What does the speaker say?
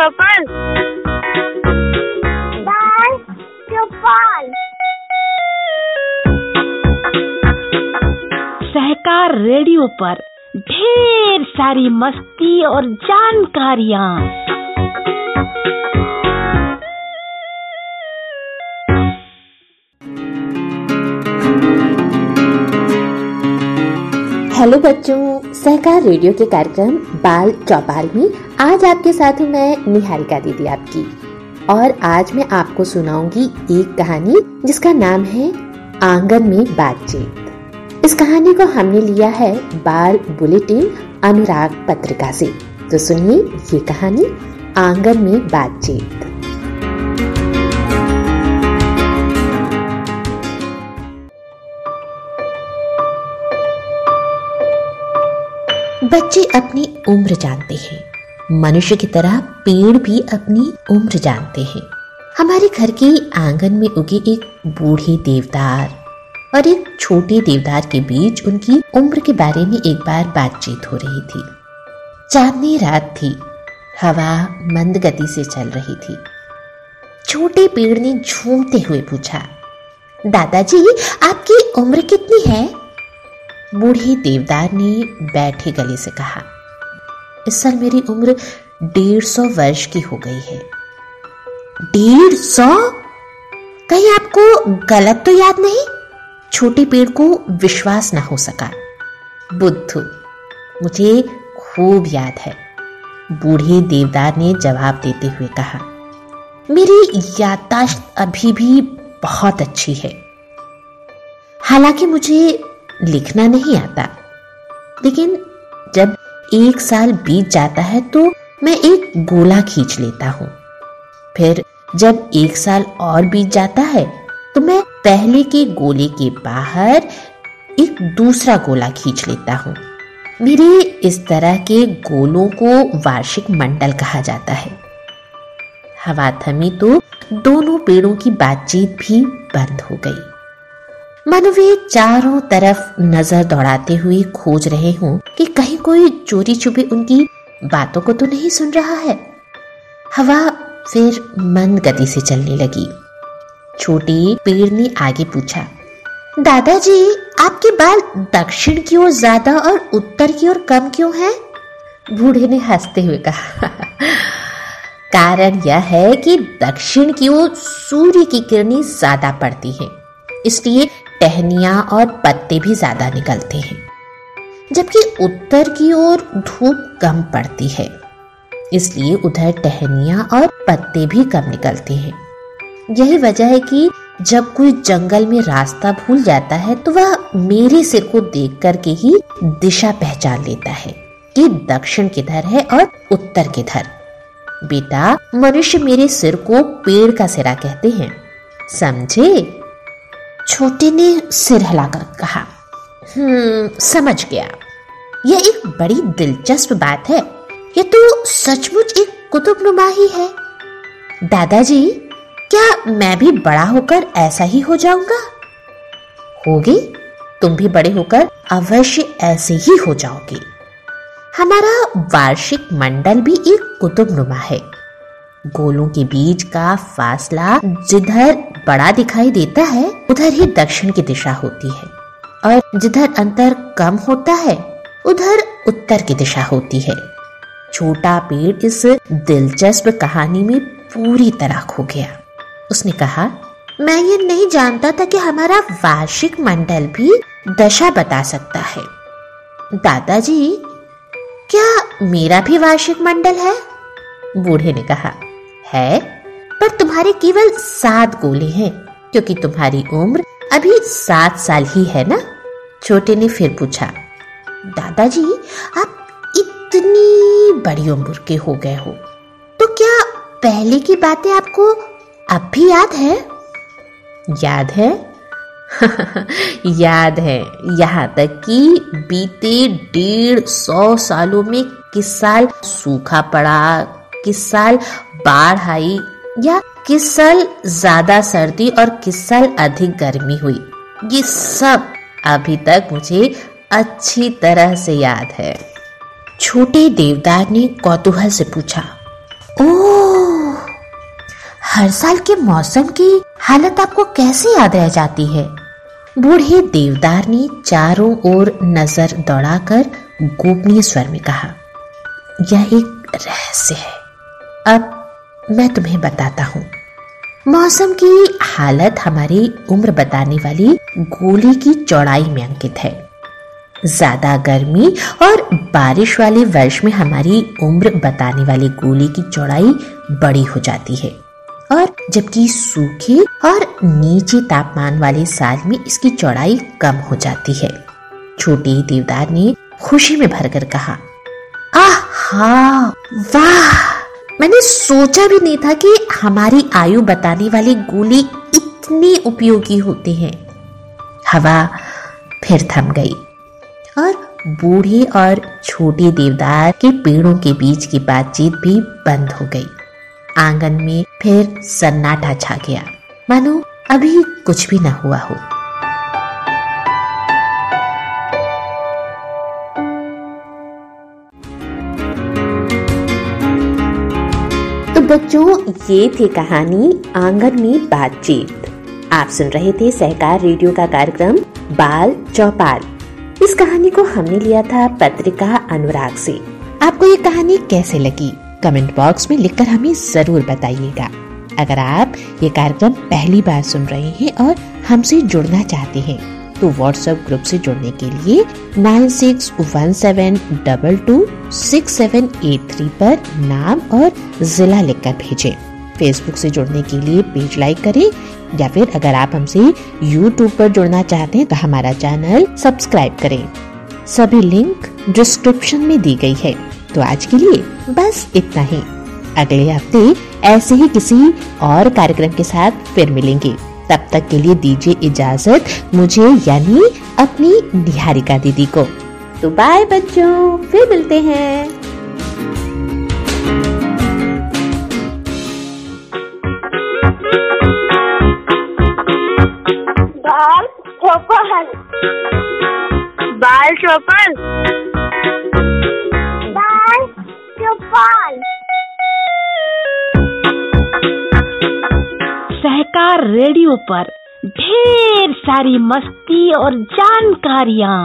चौपाल सहकार radio पर ढेर सारी मस्ती और जानकारियाँ हेलो बच्चों सहकार रेडियो के कार्यक्रम बाल चौपाल में आज आपके साथ हूँ मैं निहारिका दीदी आपकी। और आज मैं आपको सुनाऊँगी एक कहानी जिसका नाम है आँगन में बातचीत। इस कहानी को हमने लिया है बाल बुलेटिन अनुराग पत्रिका से। तो सुनिए ये कहानी आँगन में बातचीत। बच्चे अपनी उम्र जानते हैं। मनुष्य की तरह पेड़ भी अपनी उम्र जानते हैं। हमारे घर के आँगन में उगे एक बूढ़े देवदार और एक छोटे देवदार के बीच उनकी उम्र के बारे में एक बार बातचीत हो रही थी। चांदनी रात थी। हवा मंद गति से चल रही थी। छोटे पेड़ ने झूमते हुए पूछा, दादाजी, आपकी उम्र कितनी है? बूढ़े देवदार ने बैठे गले से कहा, इस साल मेरी उम्र डेढ़ सौ वर्ष की हो गई है। डेढ़ सौ? कहीं आपको गलत तो याद नहीं? छोटे पेड़ को विश्वास ना हो सका। बुद्धू, मुझे खूब याद है, बूढ़े देवदार ने जवाब देते हुए कहा। मेरी याददाश्त अभी भी बहुत अच्छी है। हालाँकि मुझे लिखना नहीं आता। लेकिन जब एक साल बीत जाता है तो मैं एक गोला खींच लेता हूँ। फिर जब एक साल और बीत जाता है तो मैं पहले के गोले के बाहर एक दूसरा गोला खींच लेता हूँ। मेरे इस तरह के गोलों को वार्षिक मंडल कहा जाता है। हवा थमी तो दोनों पेड़ों की बातचीत भी बंद हो गई। मानो वे चारों तरफ़ नज़र दौड़ाते हुए खोज रहे हों कि कहीं कोई चोरी छुपी उनकी बातों को तो नहीं सुन रहा है हवा फिर मंद गति से चलने लगी छोटे पेड़ ने आगे पूछा, दादाजी, आपके बाल दक्षिण की ओर ज़्यादा और उत्तर की ओर कम क्यों हैं? बूढ़े ने हँसते हुए कहा कारण यह है कि दक्षिण की ओर सूर्य की किरणें ज़्यादा पड़ती हैं, इसलिए टहनिया और पत्ते भी ज़्यादा निकलते हैं, जबकि उत्तर की ओर धूप कम पड़ती है, इसलिए उधर टहनिया और पत्ते भी कम निकलते हैं। यही वजह है कि जब कोई जंगल में रास्ता भूल जाता है तो वह मेरे सिर को देख करके ही दिशा पहचान लेता है कि दक्षिण किधर है और उत्तर किधर। बेटा, मनुष्य मेरे सिर को पेड़ का सिरा कहते हैं। समझे? छोटे ने सिर हिलाकर कहा हम्म समझ गया। यह एक बड़ी दिलचस्प बात है। यह तो सचमुच एक कुतुबनुमा ही है। दादाजी, क्या मैं भी बड़ा होकर ऐसा ही हो जाऊँगा? होगी? तुम भी बड़े होकर अवश्य ऐसे ही हो जाओगे। हमारा वार्षिक मंडल भी एक कुतुब नुमा है। गोलों के बीच का फासला जिधर बड़ा दिखाई देता है, उधर ही दक्षिण की दिशा होती है। और जिधर अंतर कम होता है, उधर उत्तर की दिशा होती है। छोटा पेड़ इस दिलचस्प कहानी में पूरी तरह खो गया। उसने कहा, मैं ये नहीं जानता था कि हमारा वार्षिक मंडल भी दशा बता सकता है। दादाजी, क्या मेरा भी वार्षिक मंडल है? बूढ़े ने कहा, है। पर तुम्हारे केवल सात गोले हैं, क्योंकि तुम्हारी उम्र अभी सात साल ही है ना? छोटे ने फिर पूछा, दादाजी, आप इतनी बड़ी उम्र के हो गए हो तो क्या पहले की बातें आपको अब भी याद है? याद है? याद है, यहाँ तक कि बीते डेढ़ सौ सालों में किस साल सूखा पड़ा, किस साल बाढ़ आई या किस साल ज़्यादा सर्दी और किस साल अधिक गर्मी हुई? ये सब अभी तक मुझे अच्छी तरह से याद है। छोटे देवदार ने कौतूहल से पूछा, ओह, हर साल के मौसम की हालत आपको कैसे याद रह जाती है? बूढ़े देवदार ने चारों ओर नज़र दौड़ाकर गोपनीय स्वर में कहा, यह एक रहस्य है। अब मैं तुम्हें बताता हूँ। मौसम की हालत हमारी उम्र बताने वाली गोली की चौड़ाई में अंकित है। ज़्यादा गर्मी और बारिश वाले वर्ष में हमारी उम्र बताने वाली गोली की चौड़ाई बड़ी हो जाती है। और जबकि सूखे और नीचे तापमान वाले साल में इसकी चौड़ाई कम हो जाती है। छोटे देवदार ने खुशी में भरकर कहा, आहा, वाह! मैंने सोचा भी नहीं था कि हमारी आयु बताने वाली गोली इतनी उपयोगी होती है। हवा फिर थम गई और बूढ़े और छोटे देवदार के पेड़ों के बीच की बातचीत भी बंद हो गई। आँगन में फिर सन्नाटा छा गया। मानो अभी कुछ भी न हुआ हो। बच्चों, ये थी कहानी आँगन में बातचीत। आप सुन रहे थे सहकार रेडियो का कार्यक्रम, बाल चौपाल। इस कहानी को हमने लिया था पत्रिका अनुराग से। आपको ये कहानी कैसे लगी? कमेंट बॉक्स में लिखकर हमें ज़रूर बताइएगा। अगर आप ये कार्यक्रम पहली बार सुन रहे हैं और हमसे जुड़ना चाहते हैं तो व्हाट्सएप ग्रुप से जुड़ने के लिए nine six one seven double two six seven eight three पर नाम और जिला लिखकर भेजें। फेसबुक से जुड़ने के लिए पेज लाइक करें या फिर अगर आप हमसे यूट्यूब पर जुड़ना चाहते हैं तो हमारा चैनल सब्सक्राइब करें। सभी लिंक डिस्क्रिप्शन में दी गई है। तो आज के लिए बस इतना ही। अगले हफ़्ते ऐसे ही किसी और कार्यक्रम के साथ फिर मिलेंगे। तब तक के लिए दीजिए इजाज़त मुझे यानी अपनी निहारिका दीदी को। तो बाय बच्चों फिर मिलते हैं। बाल चौपल। बाल चौपल? सहकार रेडियो पर ढेर सारी मस्ती और जानकारियाँ।